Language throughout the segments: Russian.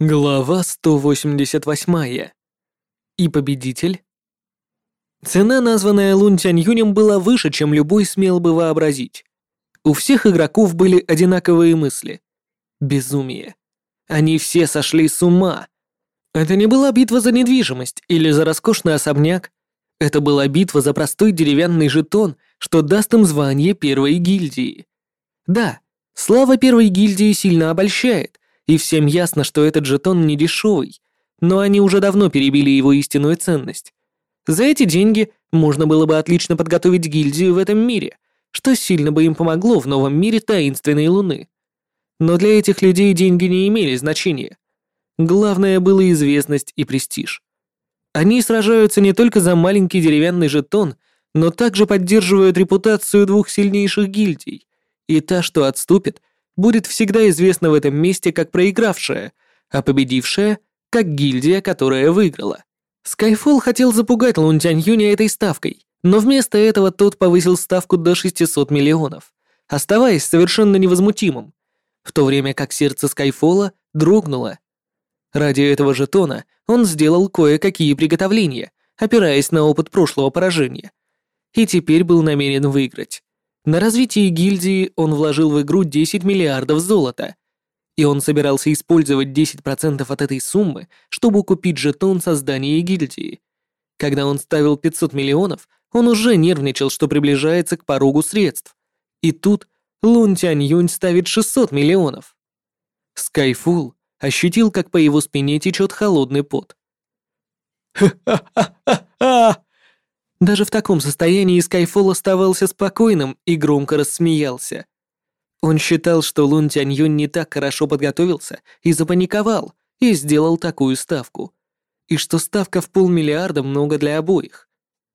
Глава 188. И победитель? Цена, названная Лун Тяньюнем, была выше, чем любой смел бы вообразить. У всех игроков были одинаковые мысли. Безумие. Они все сошли с ума. Это не была битва за недвижимость или за роскошный особняк. Это была битва за простой деревянный жетон, что даст им звание первой гильдии. Да, слава первой гильдии сильно обольщает, и всем ясно, что этот жетон не дешевый, но они уже давно перебили его истинную ценность. За эти деньги можно было бы отлично подготовить гильдию в этом мире, что сильно бы им помогло в новом мире таинственной луны. Но для этих людей деньги не имели значения. Главное было известность и престиж. Они сражаются не только за маленький деревянный жетон, но также поддерживают репутацию двух сильнейших гильдий, и та, что отступит, будет всегда известна в этом месте как проигравшая, а победившая — как гильдия, которая выиграла. Скайфолл хотел запугать Лун Тянь Юня этой ставкой, но вместо этого тот повысил ставку до 600 миллионов, оставаясь совершенно невозмутимым, в то время как сердце Скайфола дрогнуло. Ради этого жетона он сделал кое-какие приготовления, опираясь на опыт прошлого поражения, и теперь был намерен выиграть. На развитие гильдии он вложил в игру 10 миллиардов золота, и он собирался использовать 10% от этой суммы, чтобы купить жетон создания гильдии. Когда он ставил 500 миллионов, он уже нервничал, что приближается к порогу средств. И тут Лун Тянь Юнь ставит 600 миллионов. Скайфул ощутил, как по его спине течет холодный пот. «Ха-ха-ха-ха-ха!» Даже в таком состоянии Скайфолл оставался спокойным и громко рассмеялся. Он считал, что Лун Тяньюнь не так хорошо подготовился и запаниковал, и сделал такую ставку. И что ставка в полмиллиарда много для обоих.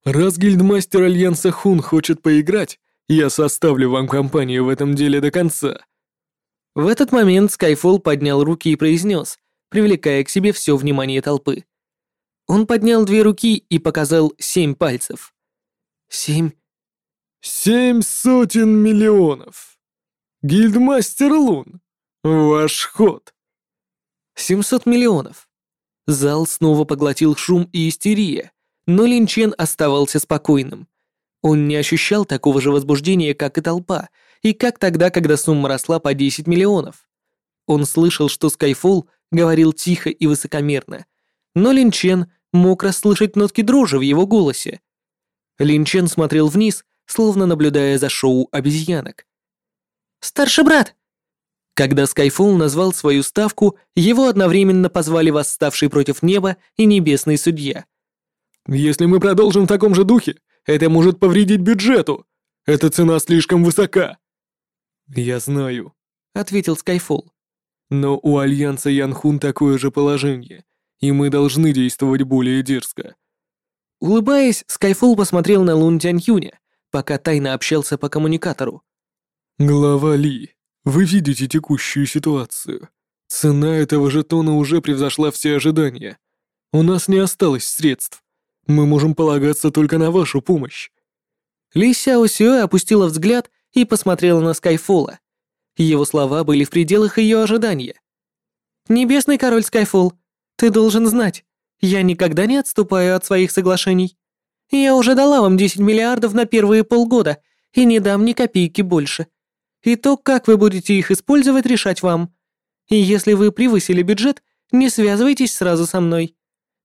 «Раз гильдмастер Альянса Хун хочет поиграть, я составлю вам компанию в этом деле до конца». В этот момент Скайфолл поднял руки и произнес, привлекая к себе все внимание толпы. Он поднял две руки и показал семь пальцев. Семь. Семь сотен миллионов. Гильдмастер Лун, ваш ход. Семьсот миллионов. Зал снова поглотил шум и истерия, но Линчен оставался спокойным. Он не ощущал такого же возбуждения, как и толпа, и как тогда, когда сумма росла по 10 миллионов. Он слышал, что Скайфолл говорил тихо и высокомерно, но Лин Чен мог расслышать нотки дрожи в его голосе. Лин Чен смотрел вниз, словно наблюдая за шоу обезьянок. «Старший брат!» Когда Скайфолл назвал свою ставку, его одновременно позвали восставший против неба и небесный судья. «Если мы продолжим в таком же духе, это может повредить бюджету. Эта цена слишком высока». «Я знаю», — ответил Скайфолл. «Но у Альянса Янхуан такое же положение и мы должны действовать более дерзко». Улыбаясь, Скайфолл посмотрел на Лун Тянь Юня, пока тайно общался по коммуникатору. «Глава Ли, вы видите текущую ситуацию. Цена этого жетона уже превзошла все ожидания. У нас не осталось средств. Мы можем полагаться только на вашу помощь». Ли Сяо Сюэ опустила взгляд и посмотрела на Скайфолла. Его слова были в пределах ее ожидания. «Небесный король Скайфолл, ты должен знать, я никогда не отступаю от своих соглашений. Я уже дала вам 10 миллиардов на первые полгода и не дам ни копейки больше. И то, как вы будете их использовать, решать вам. И если вы превысили бюджет, не связывайтесь сразу со мной.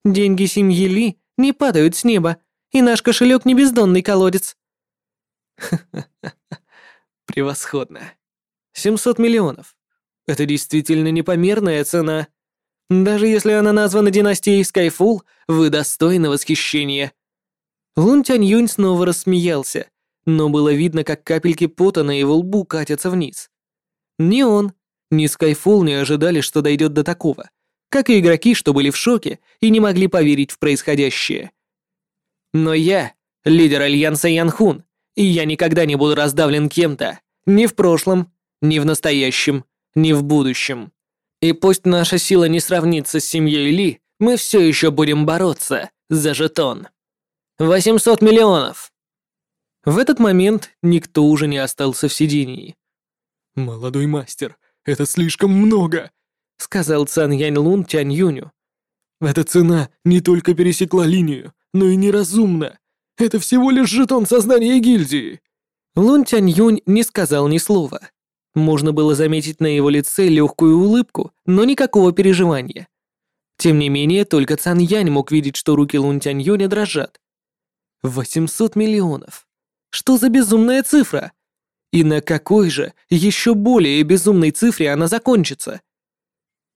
Деньги семьи Ли не падают с неба, и наш кошелек не бездонный колодец. Превосходно. 700 миллионов. Это действительно непомерная цена. Даже если она названа династией Скайфул, вы достойны восхищения». Лун Тянь Юнь снова рассмеялся, но было видно, как капельки пота на его лбу катятся вниз. Ни он, ни Скайфул не ожидали, что дойдет до такого, как и игроки, что были в шоке и не могли поверить в происходящее. Но я — лидер Альянса Янхун, и я никогда не буду раздавлен кем-то, ни в прошлом, ни в настоящем, ни в будущем. И пусть наша сила не сравнится с семьей Ли, мы все еще будем бороться за жетон. 800 миллионов!» В этот момент никто уже не остался в сидении. «Молодой мастер, это слишком много!» сказал Цан Янь Лун Тянь Юню. «Эта цена не только пересекла линию, но и неразумна. Это всего лишь жетон создания гильдии». Лун Тянь Юнь не сказал ни слова. Можно было заметить на его лице легкую улыбку, но никакого переживания. Тем не менее, только Цан Янь мог видеть, что руки Лун Тянь Юня дрожат. 800 миллионов. Что за безумная цифра? И на какой же еще более безумной цифре она закончится?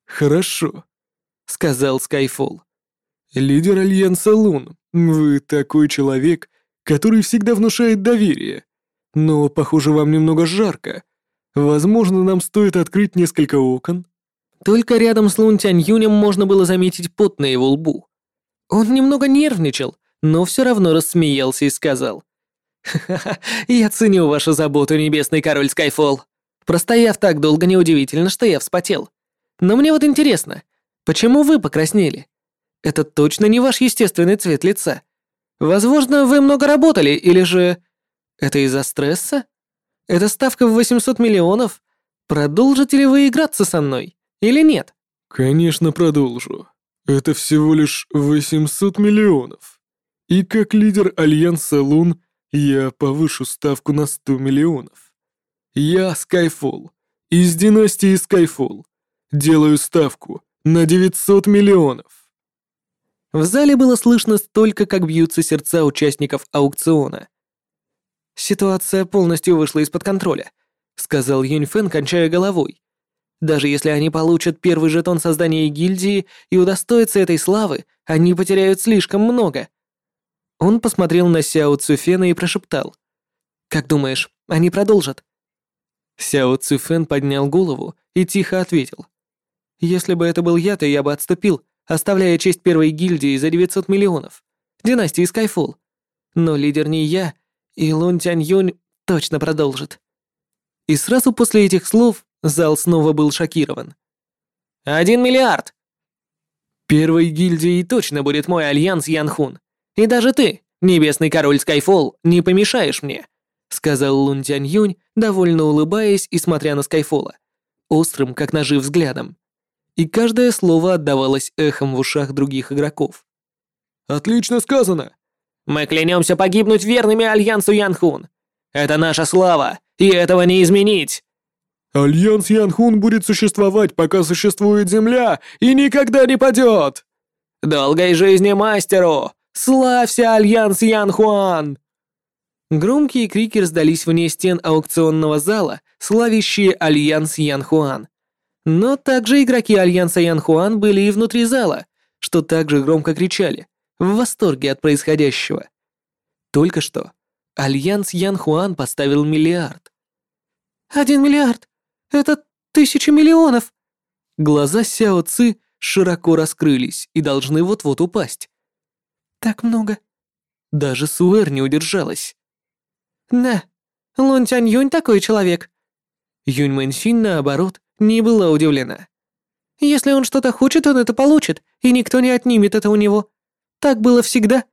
«Хорошо», — сказал Скайфолл. «Лидер Альянса Лун, вы такой человек, который всегда внушает доверие. Но, похоже, вам немного жарко. Возможно, нам стоит открыть несколько окон?» Только рядом с Лун Тянь Юнем можно было заметить пот на его лбу. Он немного нервничал, но все равно рассмеялся и сказал. «Ха-ха, я ценю вашу заботу, небесный король Скайфолл. Простояв так долго, неудивительно, что я вспотел. Но мне вот интересно, почему вы покраснели? Это точно не ваш естественный цвет лица. Возможно, вы много работали, или же... Это из-за стресса? Это ставка в 800 миллионов? Продолжите ли вы играться со мной, или нет? Конечно, продолжу. Это всего лишь 800 миллионов. И как лидер Альянса Лун, я повышу ставку на 100 миллионов. Я Скайфолл, из династии Скайфолл. Делаю ставку на 900 миллионов. В зале было слышно только, как бьются сердца участников аукциона. Ситуация полностью вышла из-под контроля, сказал Юньфэн, кончая головой. Даже если они получат первый жетон создания гильдии и удостоятся этой славы, они потеряют слишком много. Он посмотрел на Сяо Цюфена и прошептал. «Как думаешь, они продолжат?» Сяо Цюфен поднял голову и тихо ответил. Если бы это был я, то я бы отступил, оставляя честь первой гильдии за 900 миллионов. Династии Скайфолл. Но лидер не я, и Лун Тянь Юнь точно продолжит. И сразу после этих слов зал снова был шокирован. «Один миллиард!» Первой гильдией точно будет мой альянс Янхуан. И даже ты, небесный король Скайфолл, не помешаешь мне», сказал Лун Тянь Юнь, довольно улыбаясь и смотря на Скайфолла, острым, как ножи, взглядом и каждое слово отдавалось эхом в ушах других игроков. «Отлично сказано!» «Мы клянемся погибнуть верными Альянсу Янхуан! Это наша слава, и этого не изменить!» «Альянс Янхуан будет существовать, пока существует Земля, и никогда не падет!» «Долгой жизни мастеру! Славься, Альянс Янхуан!» Громкие крики раздались вне стен аукционного зала, славящие Альянс Янхуан. Но также игроки Альянса Янхуан были и внутри зала, что также громко кричали, в восторге от происходящего. Только что Альянс Янхуан поставил миллиард. «Один миллиард! Это тысяча миллионов!» Глаза Сяо Ци широко раскрылись и должны вот-вот упасть. «Так много!» Даже Суэр не удержалась. «Да, Лун Тянь Юнь такой человек!» Юнь Мэнсин, наоборот, не была удивлена. Если он что-то хочет, он это получит, и никто не отнимет это у него. Так было всегда.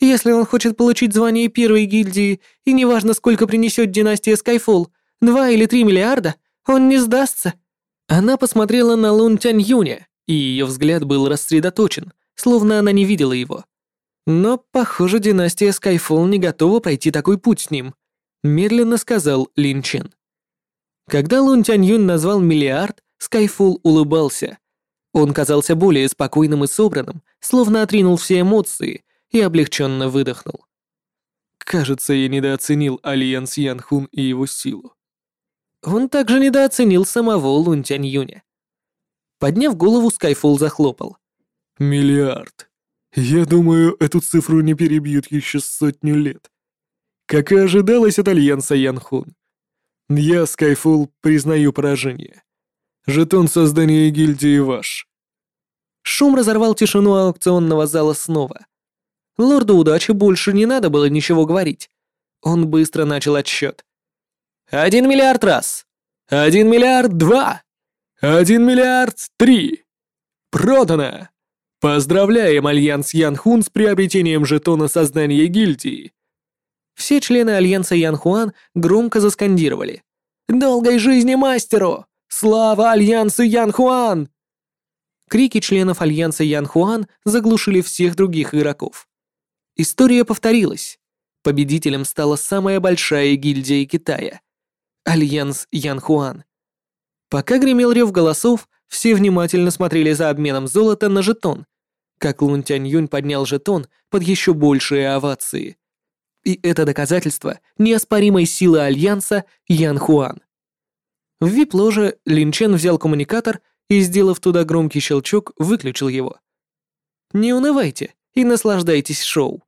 Если он хочет получить звание первой гильдии, и неважно, сколько принесет династия Скайфолл, два или три миллиарда, он не сдастся. Она посмотрела на Лун Тянь Юня, и ее взгляд был рассредоточен, словно она не видела его. Но, похоже, династия Скайфолл не готова пройти такой путь с ним, медленно сказал Лин Чен. Когда Лун Тянь Юнь назвал миллиард, Скайфул улыбался. Он казался более спокойным и собранным, словно отринул все эмоции и облегченно выдохнул. Кажется, я недооценил Альянс Янхун и его силу. Он также недооценил самого Лун Тянь Юня. Подняв голову, Скайфул захлопал. «Миллиард. Я думаю, эту цифру не перебьют еще сотню лет. Как и ожидалось от Альянса Янхун. Я, Скайфул, признаю поражение. Жетон создания гильдии ваш. Шум разорвал тишину аукционного зала снова. Лорду удачи больше не надо было ничего говорить. Он быстро начал отсчет. Один миллиард раз. Один миллиард два. Один миллиард три. Продано. Поздравляем Альянс Янхун с приобретением жетона создания гильдии. Все члены Альянса Янхуан громко заскандировали. «Долгой жизни мастеру! Слава Альянсу Янхуан!» Крики членов Альянса Ян Хуан заглушили всех других игроков. История повторилась. Победителем стала самая большая гильдия Китая — Альянс Ян Хуан. Пока гремел рев голосов, все внимательно смотрели за обменом золота на жетон, как Лун Тянь Юнь поднял жетон под еще большие овации. И это доказательство неоспоримой силы Альянса Ян Хуан. В вип-ложе Лин Чен взял коммуникатор и, сделав туда громкий щелчок, выключил его. «Не унывайте и наслаждайтесь шоу.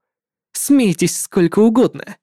Смейтесь сколько угодно».